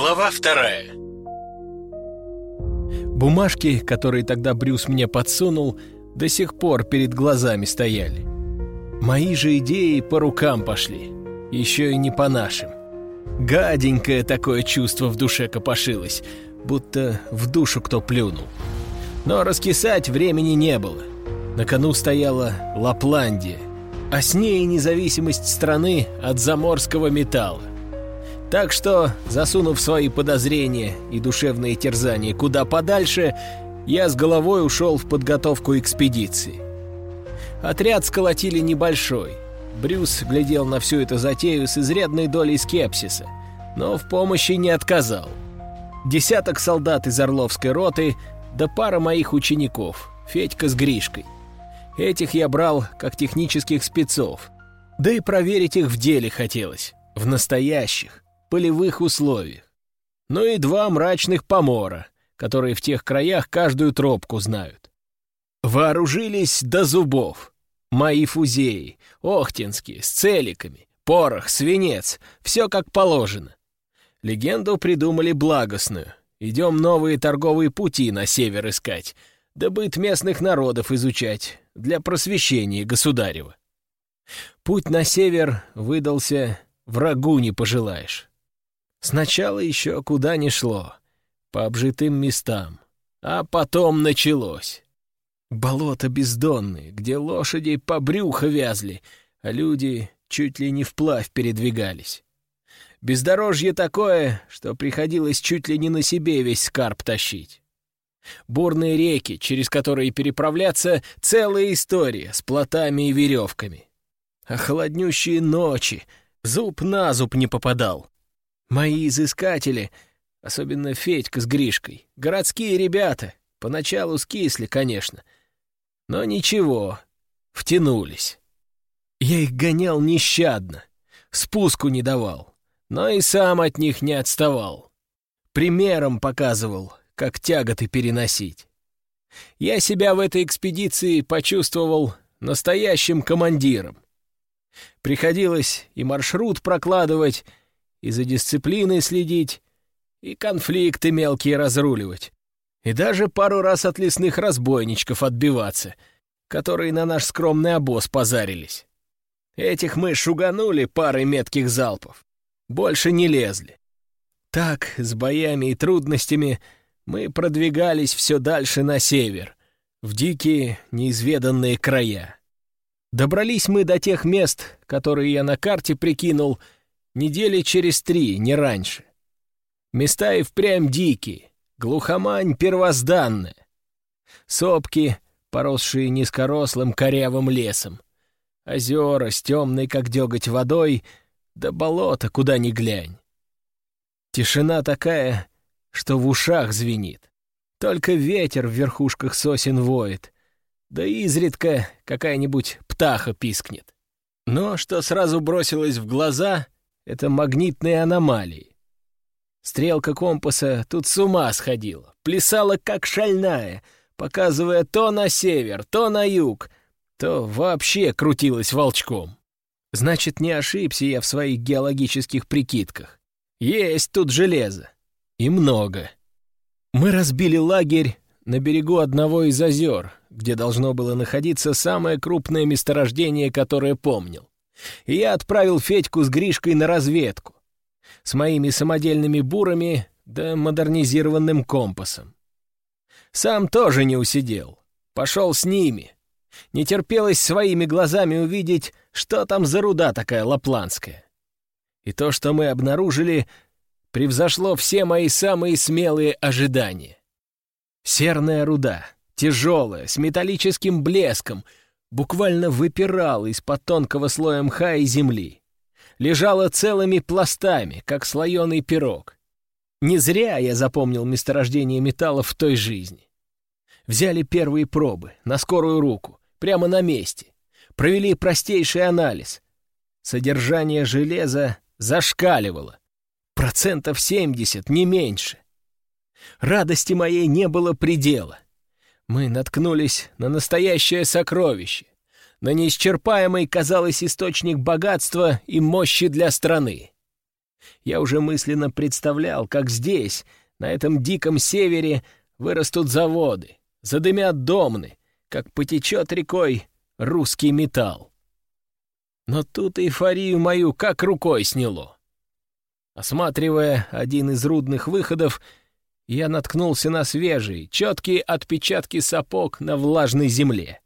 Глава вторая Бумажки, которые тогда Брюс мне подсунул, до сих пор перед глазами стояли. Мои же идеи по рукам пошли, еще и не по нашим. Гаденькое такое чувство в душе копошилось, будто в душу кто плюнул. Но раскисать времени не было. На кону стояла Лапландия, а с ней независимость страны от заморского металла. Так что, засунув свои подозрения и душевные терзания куда подальше, я с головой ушел в подготовку экспедиции. Отряд сколотили небольшой. Брюс глядел на всю эту затею с изрядной долей скепсиса, но в помощи не отказал. Десяток солдат из Орловской роты, да пара моих учеников, Федька с Гришкой. Этих я брал как технических спецов. Да и проверить их в деле хотелось, в настоящих, полевых условиях. Ну и два мрачных помора, которые в тех краях каждую тропку знают. Вооружились до зубов. Мои фузеи, охтинские, с целиками, порох, свинец, все как положено. Легенду придумали благостную. Идем новые торговые пути на север искать, да быт местных народов изучать для просвещения государева. Путь на север выдался врагу не пожелаешь. Сначала еще куда ни шло, по обжитым местам, а потом началось. Болота бездонные, где лошади по брюхо вязли, а люди чуть ли не вплавь передвигались. Бездорожье такое, что приходилось чуть ли не на себе весь скарб тащить. Бурные реки, через которые переправляться, целая история с плотами и веревками. А ночи, зуб на зуб не попадал. Мои изыскатели, особенно Федька с Гришкой, городские ребята, поначалу скисли, конечно, но ничего, втянулись. Я их гонял нещадно, спуску не давал, но и сам от них не отставал. Примером показывал, как тяготы переносить. Я себя в этой экспедиции почувствовал настоящим командиром. Приходилось и маршрут прокладывать, и за дисциплиной следить, и конфликты мелкие разруливать, и даже пару раз от лесных разбойничков отбиваться, которые на наш скромный обоз позарились. Этих мы шуганули парой метких залпов. Больше не лезли. Так, с боями и трудностями — мы продвигались все дальше на север, в дикие, неизведанные края. Добрались мы до тех мест, которые я на карте прикинул, недели через три, не раньше. Места и впрямь дикие, глухомань первозданная. Сопки, поросшие низкорослым корявым лесом. Озера с темной, как деготь, водой, да болото, куда ни глянь. Тишина такая, что в ушах звенит. Только ветер в верхушках сосен воет, да изредка какая-нибудь птаха пискнет. Но что сразу бросилось в глаза — это магнитные аномалии. Стрелка компаса тут с ума сходила, плясала как шальная, показывая то на север, то на юг, то вообще крутилась волчком. Значит, не ошибся я в своих геологических прикидках. Есть тут железо. И много. Мы разбили лагерь на берегу одного из озер, где должно было находиться самое крупное месторождение, которое помнил. И я отправил Федьку с Гришкой на разведку. С моими самодельными бурами да модернизированным компасом. Сам тоже не усидел. Пошел с ними. Не терпелось своими глазами увидеть, что там за руда такая лапландская. И то, что мы обнаружили, превзошло все мои самые смелые ожидания. Серная руда, тяжелая, с металлическим блеском, буквально выпирала из-под тонкого слоя мха и земли. Лежала целыми пластами, как слоеный пирог. Не зря я запомнил месторождение металла в той жизни. Взяли первые пробы, на скорую руку, прямо на месте. Провели простейший анализ. Содержание железа зашкаливало. Процентов семьдесят, не меньше. Радости моей не было предела. Мы наткнулись на настоящее сокровище, на неисчерпаемый, казалось, источник богатства и мощи для страны. Я уже мысленно представлял, как здесь, на этом диком севере, вырастут заводы, задымят домны, как потечет рекой русский металл. Но тут эйфорию мою как рукой сняло. Осматривая один из рудных выходов, я наткнулся на свежие, четкие отпечатки сапог на влажной земле.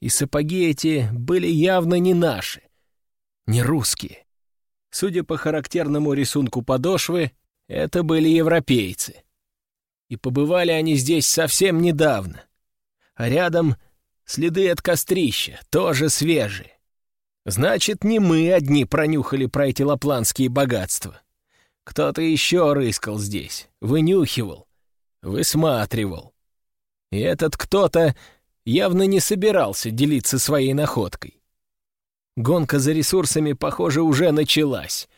И сапоги эти были явно не наши, не русские. Судя по характерному рисунку подошвы, это были европейцы. И побывали они здесь совсем недавно. А рядом следы от кострища, тоже свежие. Значит, не мы одни пронюхали про эти лапландские богатства. Кто-то еще рыскал здесь, вынюхивал, высматривал. И этот кто-то явно не собирался делиться своей находкой. Гонка за ресурсами, похоже, уже началась,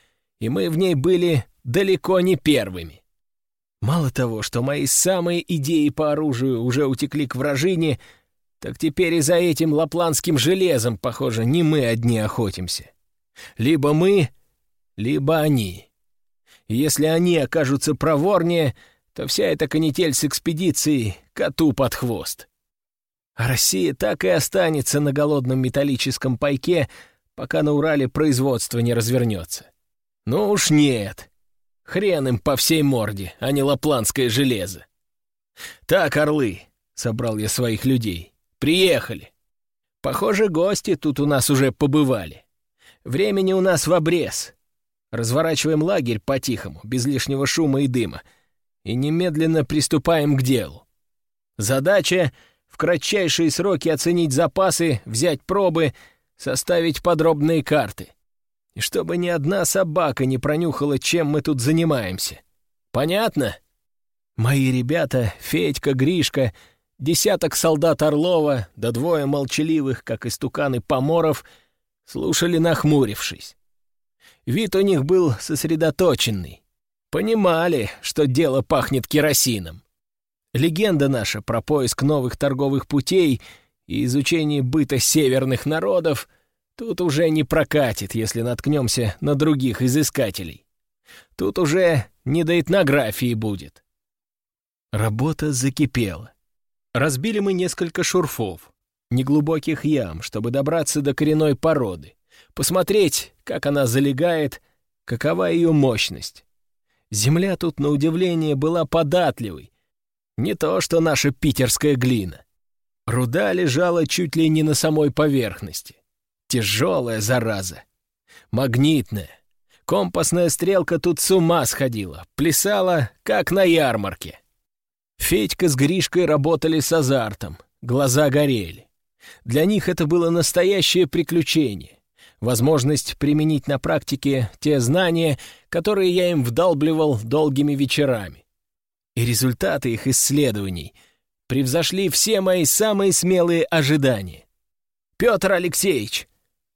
и мы в ней были далеко не первыми. Мало того, что мои самые идеи по оружию уже утекли к вражине, так теперь и за этим лапландским железом, похоже, не мы одни охотимся. Либо мы, либо они. И если они окажутся проворнее, то вся эта канитель с экспедицией коту под хвост. А Россия так и останется на голодном металлическом пайке, пока на Урале производство не развернется. Ну уж нет. Хрен им по всей морде, а не лапландское железо. «Так, орлы», — собрал я своих людей, Приехали. Похоже, гости тут у нас уже побывали. Времени у нас в обрез. Разворачиваем лагерь по-тихому, без лишнего шума и дыма, и немедленно приступаем к делу. Задача — в кратчайшие сроки оценить запасы, взять пробы, составить подробные карты. И чтобы ни одна собака не пронюхала, чем мы тут занимаемся. Понятно? Мои ребята, Федька, Гришка — Десяток солдат Орлова, да двое молчаливых, как истуканы поморов, слушали нахмурившись. Вид у них был сосредоточенный. Понимали, что дело пахнет керосином. Легенда наша про поиск новых торговых путей и изучение быта северных народов тут уже не прокатит, если наткнемся на других изыскателей. Тут уже не до этнографии будет. Работа закипела. Разбили мы несколько шурфов, неглубоких ям, чтобы добраться до коренной породы, посмотреть, как она залегает, какова ее мощность. Земля тут, на удивление, была податливой. Не то, что наша питерская глина. Руда лежала чуть ли не на самой поверхности. Тяжелая зараза. Магнитная. Компасная стрелка тут с ума сходила, плясала, как на ярмарке. Федька с Гришкой работали с азартом, глаза горели. Для них это было настоящее приключение, возможность применить на практике те знания, которые я им вдалбливал долгими вечерами. И результаты их исследований превзошли все мои самые смелые ожидания. «Петр Алексеевич!»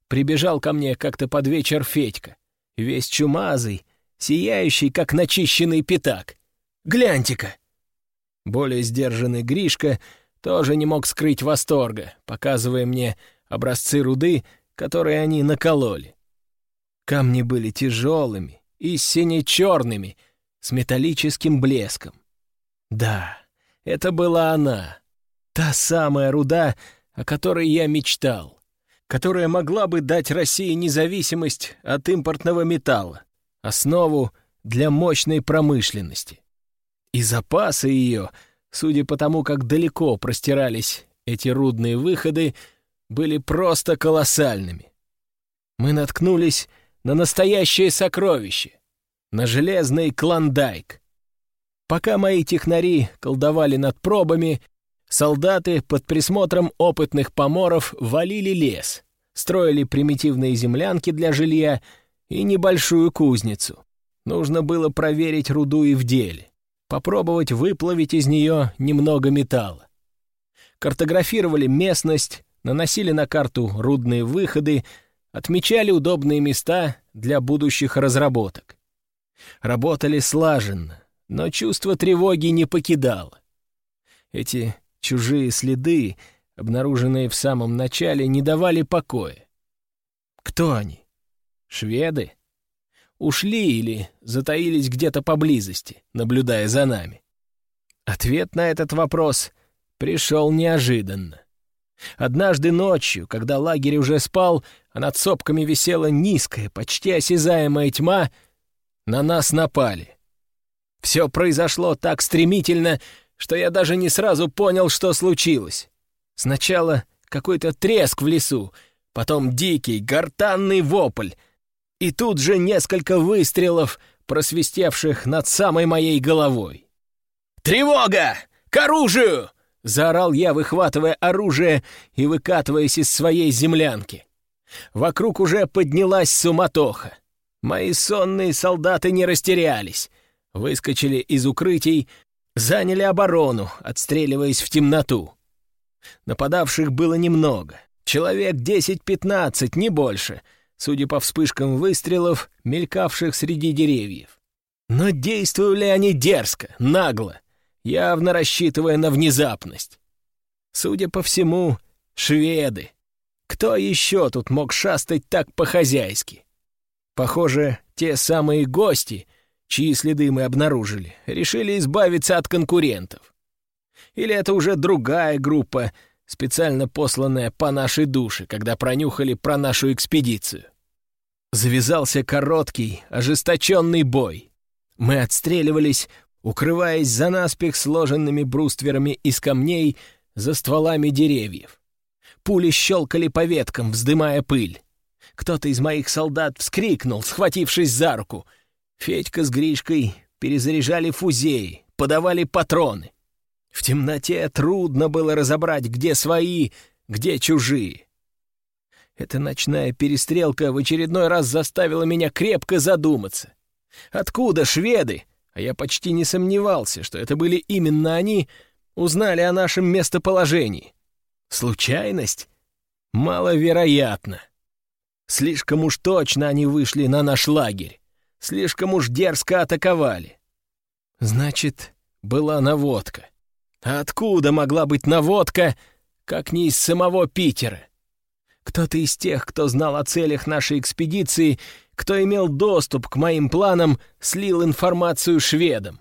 Прибежал ко мне как-то под вечер Федька, весь чумазый, сияющий, как начищенный пятак. «Гляньте-ка!» Более сдержанный Гришка тоже не мог скрыть восторга, показывая мне образцы руды, которые они накололи. Камни были тяжелыми и сине-черными, с металлическим блеском. Да, это была она, та самая руда, о которой я мечтал, которая могла бы дать России независимость от импортного металла, основу для мощной промышленности. И запасы ее, судя по тому, как далеко простирались эти рудные выходы, были просто колоссальными. Мы наткнулись на настоящее сокровище, на железный клондайк. Пока мои технари колдовали над пробами, солдаты под присмотром опытных поморов валили лес, строили примитивные землянки для жилья и небольшую кузницу. Нужно было проверить руду и в деле попробовать выплавить из нее немного металла. Картографировали местность, наносили на карту рудные выходы, отмечали удобные места для будущих разработок. Работали слаженно, но чувство тревоги не покидало. Эти чужие следы, обнаруженные в самом начале, не давали покоя. Кто они? Шведы? ушли или затаились где-то поблизости, наблюдая за нами? Ответ на этот вопрос пришел неожиданно. Однажды ночью, когда лагерь уже спал, а над сопками висела низкая, почти осязаемая тьма, на нас напали. Все произошло так стремительно, что я даже не сразу понял, что случилось. Сначала какой-то треск в лесу, потом дикий, гортанный вопль, и тут же несколько выстрелов, просвистевших над самой моей головой. «Тревога! К оружию!» — заорал я, выхватывая оружие и выкатываясь из своей землянки. Вокруг уже поднялась суматоха. Мои сонные солдаты не растерялись. Выскочили из укрытий, заняли оборону, отстреливаясь в темноту. Нападавших было немного. Человек 10-15, не больше, судя по вспышкам выстрелов, мелькавших среди деревьев. Но действовали они дерзко, нагло, явно рассчитывая на внезапность. Судя по всему, шведы. Кто еще тут мог шастать так по-хозяйски? Похоже, те самые гости, чьи следы мы обнаружили, решили избавиться от конкурентов. Или это уже другая группа, специально посланная по нашей душе, когда пронюхали про нашу экспедицию. Завязался короткий, ожесточенный бой. Мы отстреливались, укрываясь за наспех сложенными брустверами из камней за стволами деревьев. Пули щелкали по веткам, вздымая пыль. Кто-то из моих солдат вскрикнул, схватившись за руку. Федька с Гришкой перезаряжали фузеи, подавали патроны. В темноте трудно было разобрать, где свои, где чужие. Эта ночная перестрелка в очередной раз заставила меня крепко задуматься. Откуда шведы, а я почти не сомневался, что это были именно они, узнали о нашем местоположении? Случайность? Маловероятно. Слишком уж точно они вышли на наш лагерь. Слишком уж дерзко атаковали. Значит, была наводка. А откуда могла быть наводка, как не из самого Питера? Кто-то из тех, кто знал о целях нашей экспедиции, кто имел доступ к моим планам, слил информацию шведам.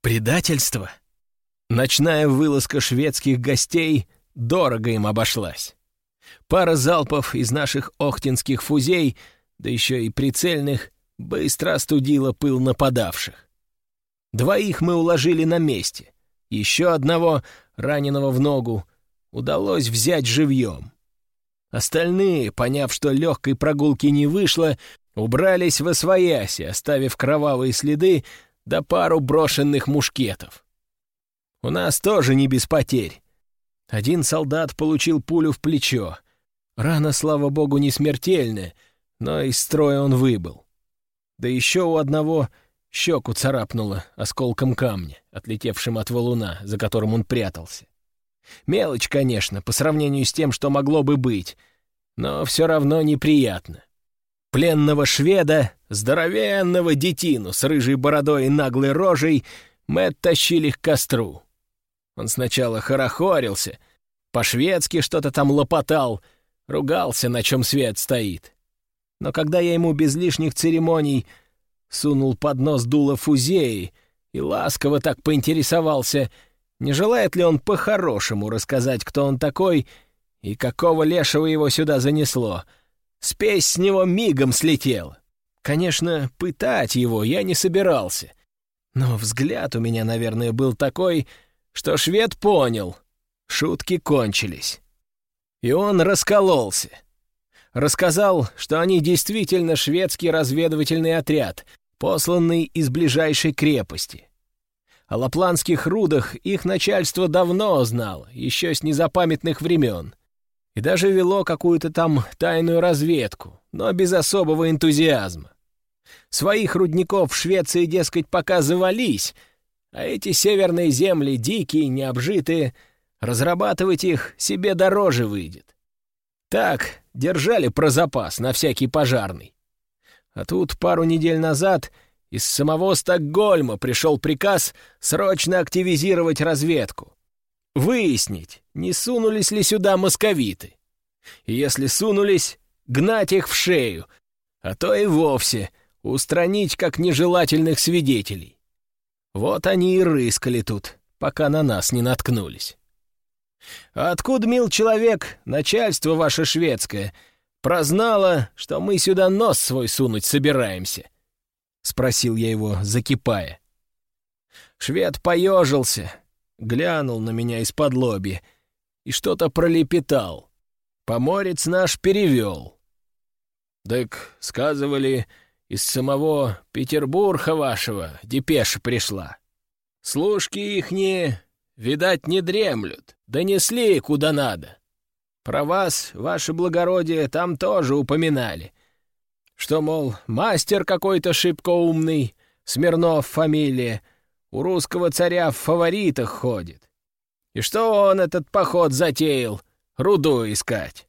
Предательство? Ночная вылазка шведских гостей дорого им обошлась. Пара залпов из наших охтинских фузей, да еще и прицельных, быстро остудила пыл нападавших. Двоих мы уложили на месте — еще одного, раненого в ногу, удалось взять живьем. Остальные, поняв, что легкой прогулки не вышло, убрались в освояси, оставив кровавые следы да пару брошенных мушкетов. У нас тоже не без потерь. Один солдат получил пулю в плечо. Рана, слава богу, не смертельная, но из строя он выбыл. Да еще у одного Щеку царапнуло осколком камня, отлетевшим от валуна, за которым он прятался. Мелочь, конечно, по сравнению с тем, что могло бы быть, но все равно неприятно. Пленного шведа, здоровенного детину с рыжей бородой и наглой рожей мы оттащили к костру. Он сначала хорохорился, по-шведски что-то там лопотал, ругался, на чем свет стоит. Но когда я ему без лишних церемоний сунул под нос дуло фузеи и ласково так поинтересовался, не желает ли он по-хорошему рассказать, кто он такой и какого лешего его сюда занесло. Спесь с него мигом слетела. Конечно, пытать его я не собирался. Но взгляд у меня, наверное, был такой, что швед понял. Шутки кончились. И он раскололся. Рассказал, что они действительно шведский разведывательный отряд, посланный из ближайшей крепости. О лапландских рудах их начальство давно знало, еще с незапамятных времен, и даже вело какую-то там тайную разведку, но без особого энтузиазма. Своих рудников в Швеции, дескать, пока завались, а эти северные земли, дикие, необжитые, разрабатывать их себе дороже выйдет. Так, держали про запас на всякий пожарный. А тут пару недель назад из самого Стокгольма пришел приказ срочно активизировать разведку. Выяснить, не сунулись ли сюда московиты. И если сунулись, гнать их в шею, а то и вовсе устранить как нежелательных свидетелей. Вот они и рыскали тут, пока на нас не наткнулись. А откуда, мил человек, начальство ваше шведское, прознало, что мы сюда нос свой сунуть собираемся?» — спросил я его, закипая. Швед поежился, глянул на меня из-под лоби и что-то пролепетал. Поморец наш перевел. «Так, сказывали, из самого Петербурга вашего депеша пришла. Служки ихние, видать, не дремлют, донесли куда надо. Про вас, ваше благородие, там тоже упоминали. Что, мол, мастер какой-то шибко умный, Смирнов фамилия, у русского царя в фаворитах ходит. И что он этот поход затеял, руду искать.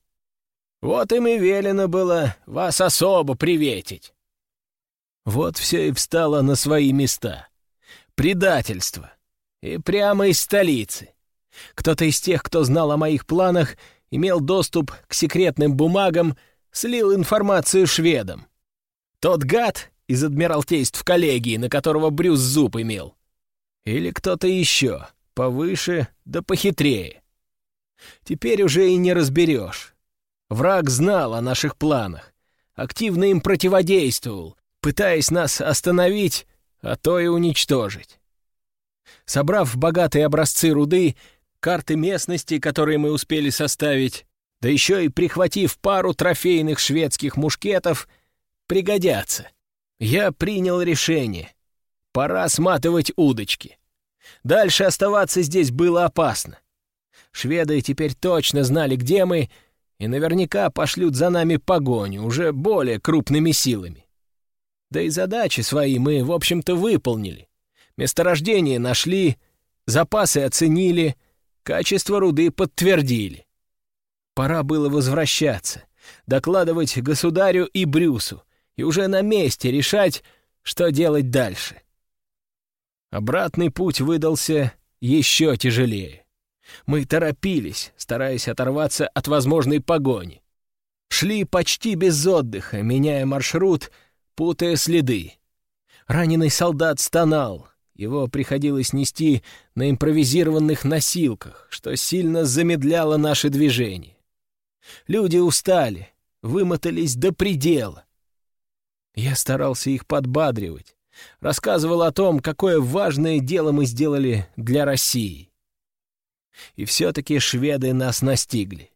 Вот им и велено было вас особо приветить. Вот все и встало на свои места. Предательство. И прямо из столицы. Кто-то из тех, кто знал о моих планах, имел доступ к секретным бумагам, слил информацию шведам. Тот гад из Адмиралтейств коллегии, на которого Брюс зуб имел. Или кто-то еще, повыше да похитрее. Теперь уже и не разберешь. Враг знал о наших планах, активно им противодействовал, пытаясь нас остановить, а то и уничтожить. Собрав богатые образцы руды, карты местности, которые мы успели составить, да еще и прихватив пару трофейных шведских мушкетов, пригодятся. Я принял решение. Пора сматывать удочки. Дальше оставаться здесь было опасно. Шведы теперь точно знали, где мы, и наверняка пошлют за нами погоню уже более крупными силами. Да и задачи свои мы, в общем-то, выполнили. Месторождение нашли, запасы оценили, качество руды подтвердили. Пора было возвращаться, докладывать государю и Брюсу, и уже на месте решать, что делать дальше. Обратный путь выдался еще тяжелее. Мы торопились, стараясь оторваться от возможной погони. Шли почти без отдыха, меняя маршрут — путая следы. Раненый солдат стонал, его приходилось нести на импровизированных носилках, что сильно замедляло наши движения. Люди устали, вымотались до предела. Я старался их подбадривать, рассказывал о том, какое важное дело мы сделали для России. И все-таки шведы нас настигли.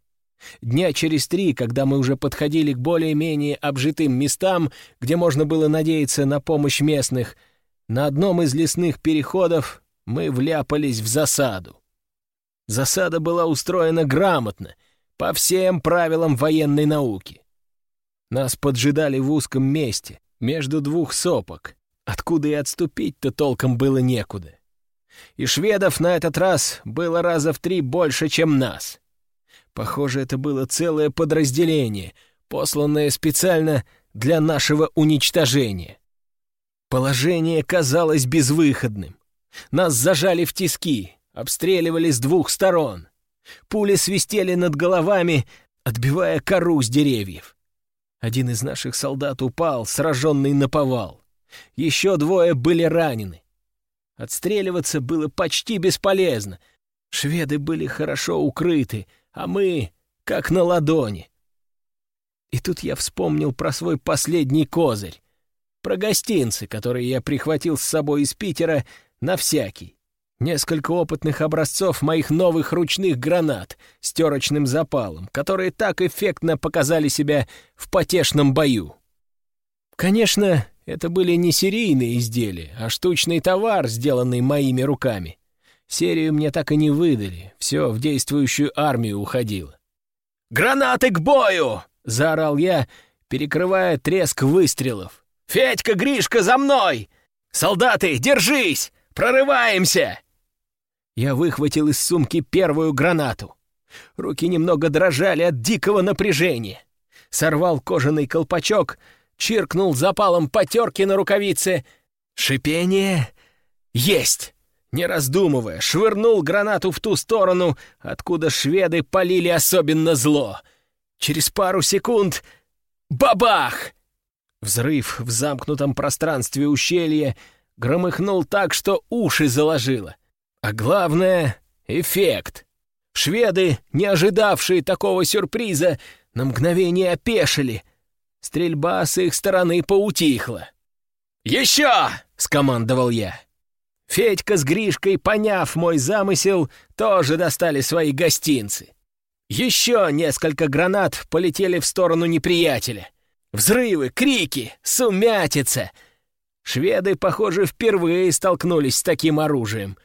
Дня через три, когда мы уже подходили к более-менее обжитым местам, где можно было надеяться на помощь местных, на одном из лесных переходов мы вляпались в засаду. Засада была устроена грамотно, по всем правилам военной науки. Нас поджидали в узком месте, между двух сопок, откуда и отступить-то толком было некуда. И шведов на этот раз было раза в три больше, чем нас — Похоже, это было целое подразделение, посланное специально для нашего уничтожения. Положение казалось безвыходным. Нас зажали в тиски, обстреливали с двух сторон. Пули свистели над головами, отбивая кору с деревьев. Один из наших солдат упал, сраженный на повал. Еще двое были ранены. Отстреливаться было почти бесполезно. Шведы были хорошо укрыты, а мы как на ладони. И тут я вспомнил про свой последний козырь, про гостинцы, которые я прихватил с собой из Питера на всякий. Несколько опытных образцов моих новых ручных гранат с терочным запалом, которые так эффектно показали себя в потешном бою. Конечно, это были не серийные изделия, а штучный товар, сделанный моими руками. Серию мне так и не выдали, все в действующую армию уходило. «Гранаты к бою!» — заорал я, перекрывая треск выстрелов. «Федька, Гришка, за мной! Солдаты, держись! Прорываемся!» Я выхватил из сумки первую гранату. Руки немного дрожали от дикого напряжения. Сорвал кожаный колпачок, чиркнул запалом потерки на рукавице. Шипение есть! Не раздумывая, швырнул гранату в ту сторону, откуда шведы полили особенно зло. Через пару секунд — бабах! Взрыв в замкнутом пространстве ущелья громыхнул так, что уши заложило. А главное — эффект. Шведы, не ожидавшие такого сюрприза, на мгновение опешили. Стрельба с их стороны поутихла. «Еще!» — скомандовал я. Федька с Гришкой, поняв мой замысел, тоже достали свои гостинцы. Еще несколько гранат полетели в сторону неприятеля. Взрывы, крики, сумятица. Шведы, похоже, впервые столкнулись с таким оружием,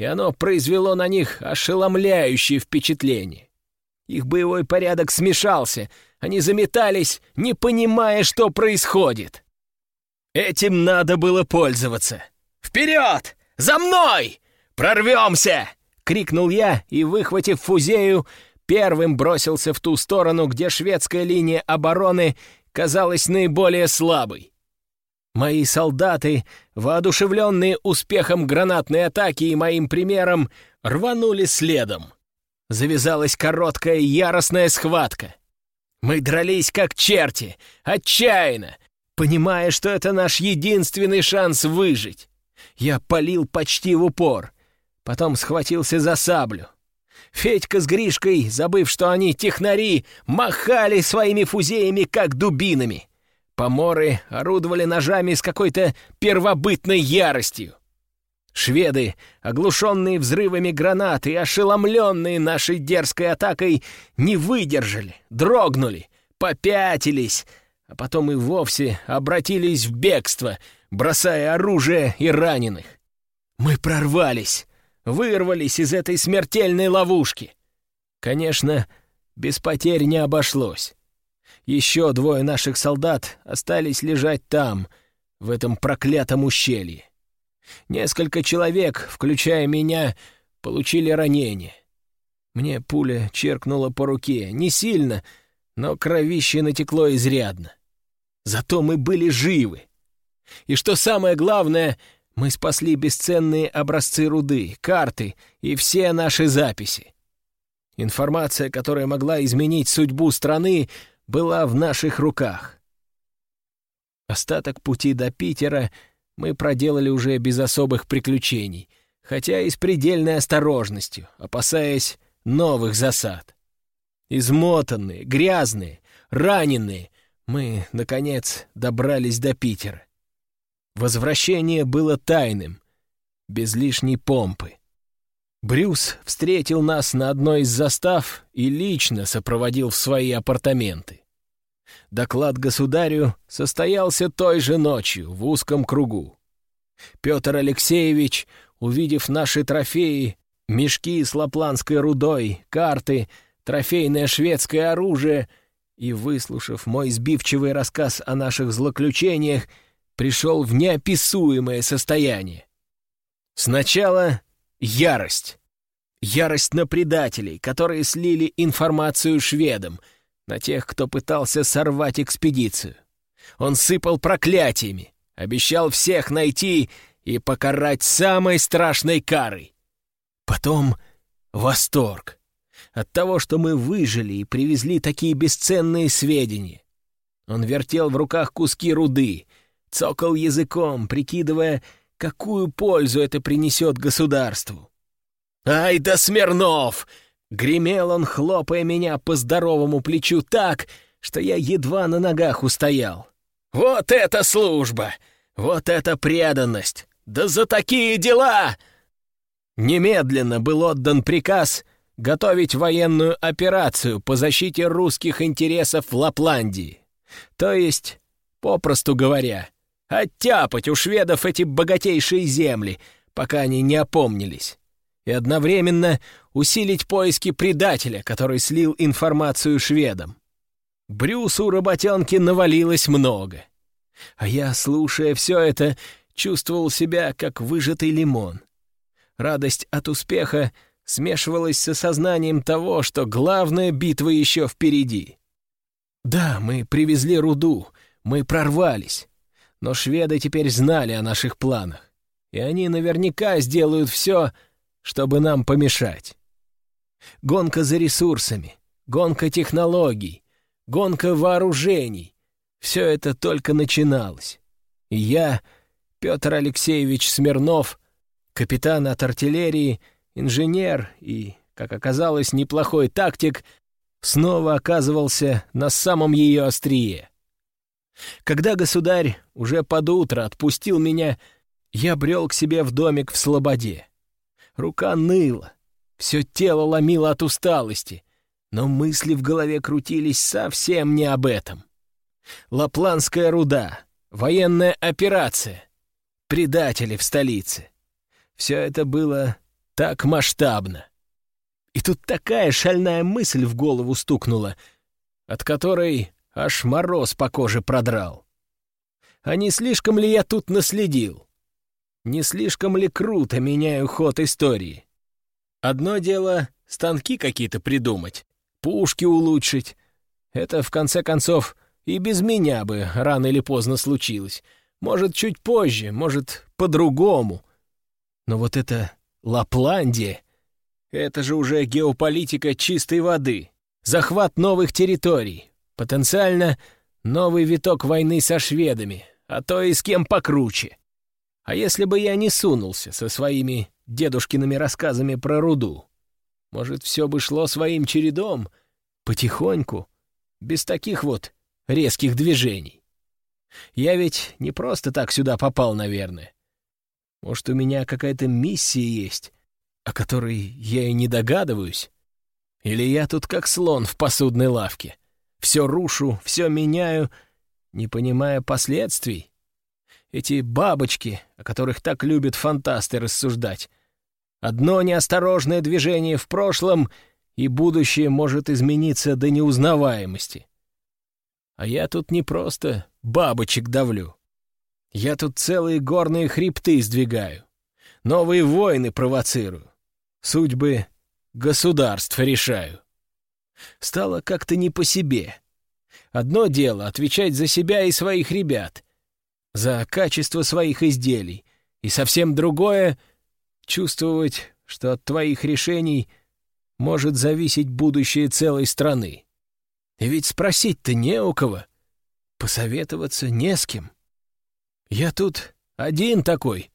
и оно произвело на них ошеломляющее впечатление. Их боевой порядок смешался, они заметались, не понимая, что происходит. Этим надо было пользоваться. «Вперед! За мной! Прорвемся!» — крикнул я и, выхватив фузею, первым бросился в ту сторону, где шведская линия обороны казалась наиболее слабой. Мои солдаты, воодушевленные успехом гранатной атаки и моим примером, рванули следом. Завязалась короткая яростная схватка. Мы дрались как черти, отчаянно, понимая, что это наш единственный шанс выжить. Я палил почти в упор, потом схватился за саблю. Федька с Гришкой, забыв, что они технари, махали своими фузеями, как дубинами. Поморы орудовали ножами с какой-то первобытной яростью. Шведы, оглушенные взрывами гранат и ошеломленные нашей дерзкой атакой, не выдержали, дрогнули, попятились, а потом и вовсе обратились в бегство, бросая оружие и раненых. Мы прорвались, вырвались из этой смертельной ловушки. Конечно, без потерь не обошлось. Еще двое наших солдат остались лежать там, в этом проклятом ущелье. Несколько человек, включая меня, получили ранения. Мне пуля черкнула по руке, не сильно, но кровище натекло изрядно. Зато мы были живы. И что самое главное — мы спасли бесценные образцы руды, карты и все наши записи. Информация, которая могла изменить судьбу страны, была в наших руках. Остаток пути до Питера мы проделали уже без особых приключений, хотя и с предельной осторожностью, опасаясь новых засад. Измотанные, грязные, раненые, мы, наконец, добрались до Питера. Возвращение было тайным, без лишней помпы. Брюс встретил нас на одной из застав и лично сопроводил в свои апартаменты. Доклад государю состоялся той же ночью в узком кругу. Петр Алексеевич, увидев наши трофеи, мешки с лапландской рудой, карты, трофейное шведское оружие и, выслушав мой сбивчивый рассказ о наших злоключениях, пришел в неописуемое состояние. Сначала ярость. Ярость на предателей, которые слили информацию шведам, на тех, кто пытался сорвать экспедицию. Он сыпал проклятиями, обещал всех найти и покарать самой страшной карой. Потом восторг от того, что мы выжили и привезли такие бесценные сведения. Он вертел в руках куски руды, цокал языком, прикидывая, какую пользу это принесет государству. «Ай да Смирнов!» — гремел он, хлопая меня по здоровому плечу так, что я едва на ногах устоял. «Вот это служба! Вот это преданность! Да за такие дела!» Немедленно был отдан приказ готовить военную операцию по защите русских интересов в Лапландии. То есть, попросту говоря, оттяпать у шведов эти богатейшие земли, пока они не опомнились, и одновременно усилить поиски предателя, который слил информацию шведам. Брюсу работенки навалилось много. А я, слушая все это, чувствовал себя как выжатый лимон. Радость от успеха смешивалась с осознанием того, что главная битва еще впереди. Да, мы привезли руду, мы прорвались. Но шведы теперь знали о наших планах, и они наверняка сделают все, чтобы нам помешать. Гонка за ресурсами, гонка технологий, гонка вооружений Все это только начиналось. И я, Петр Алексеевич Смирнов, капитан от артиллерии, инженер и, как оказалось, неплохой тактик, снова оказывался на самом ее острие. Когда государь уже под утро отпустил меня, я брел к себе в домик в Слободе. Рука ныла, все тело ломило от усталости, но мысли в голове крутились совсем не об этом. Лапландская руда, военная операция, предатели в столице. Все это было так масштабно. И тут такая шальная мысль в голову стукнула, от которой аж мороз по коже продрал. А не слишком ли я тут наследил? Не слишком ли круто меняю ход истории? Одно дело — станки какие-то придумать, пушки улучшить. Это, в конце концов, и без меня бы рано или поздно случилось. Может, чуть позже, может, по-другому. Но вот это Лапландия — это же уже геополитика чистой воды, захват новых территорий, потенциально новый виток войны со шведами, а то и с кем покруче. А если бы я не сунулся со своими дедушкиными рассказами про руду? Может, все бы шло своим чередом, потихоньку, без таких вот резких движений. Я ведь не просто так сюда попал, наверное. Может, у меня какая-то миссия есть, о которой я и не догадываюсь? Или я тут как слон в посудной лавке? Все рушу, все меняю, не понимая последствий? Эти бабочки, о которых так любят фантасты рассуждать. Одно неосторожное движение в прошлом, и будущее может измениться до неузнаваемости. А я тут не просто бабочек давлю. Я тут целые горные хребты сдвигаю. Новые войны провоцирую. Судьбы государств решаю. Стало как-то не по себе. Одно дело — отвечать за себя и своих ребят, за качество своих изделий, и совсем другое — чувствовать, что от твоих решений может зависеть будущее целой страны. И ведь спросить-то не у кого. Посоветоваться не с кем. Я тут один такой,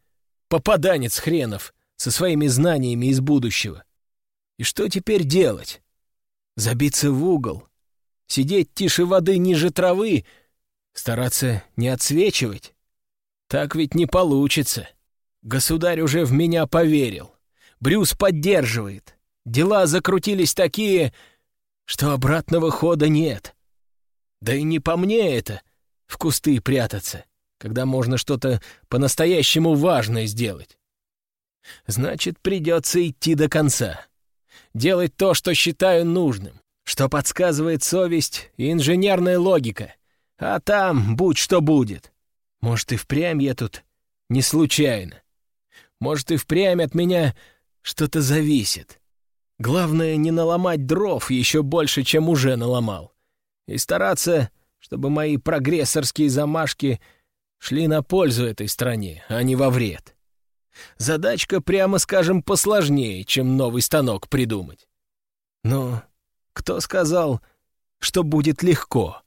попаданец хренов, со своими знаниями из будущего. И что теперь делать? Забиться в угол? Сидеть тише воды ниже травы? Стараться не отсвечивать? Так ведь не получится. Государь уже в меня поверил. Брюс поддерживает. Дела закрутились такие, что обратного хода нет. Да и не по мне это — в кусты прятаться, когда можно что-то по-настоящему важное сделать. Значит, придется идти до конца. Делать то, что считаю нужным, что подсказывает совесть и инженерная логика. А там будь что будет. Может, и впрямь я тут не случайно. Может, и впрямь от меня что-то зависит. Главное, не наломать дров еще больше, чем уже наломал. И стараться, чтобы мои прогрессорские замашки шли на пользу этой стране, а не во вред. Задачка, прямо скажем, посложнее, чем новый станок придумать. Но кто сказал, что будет легко?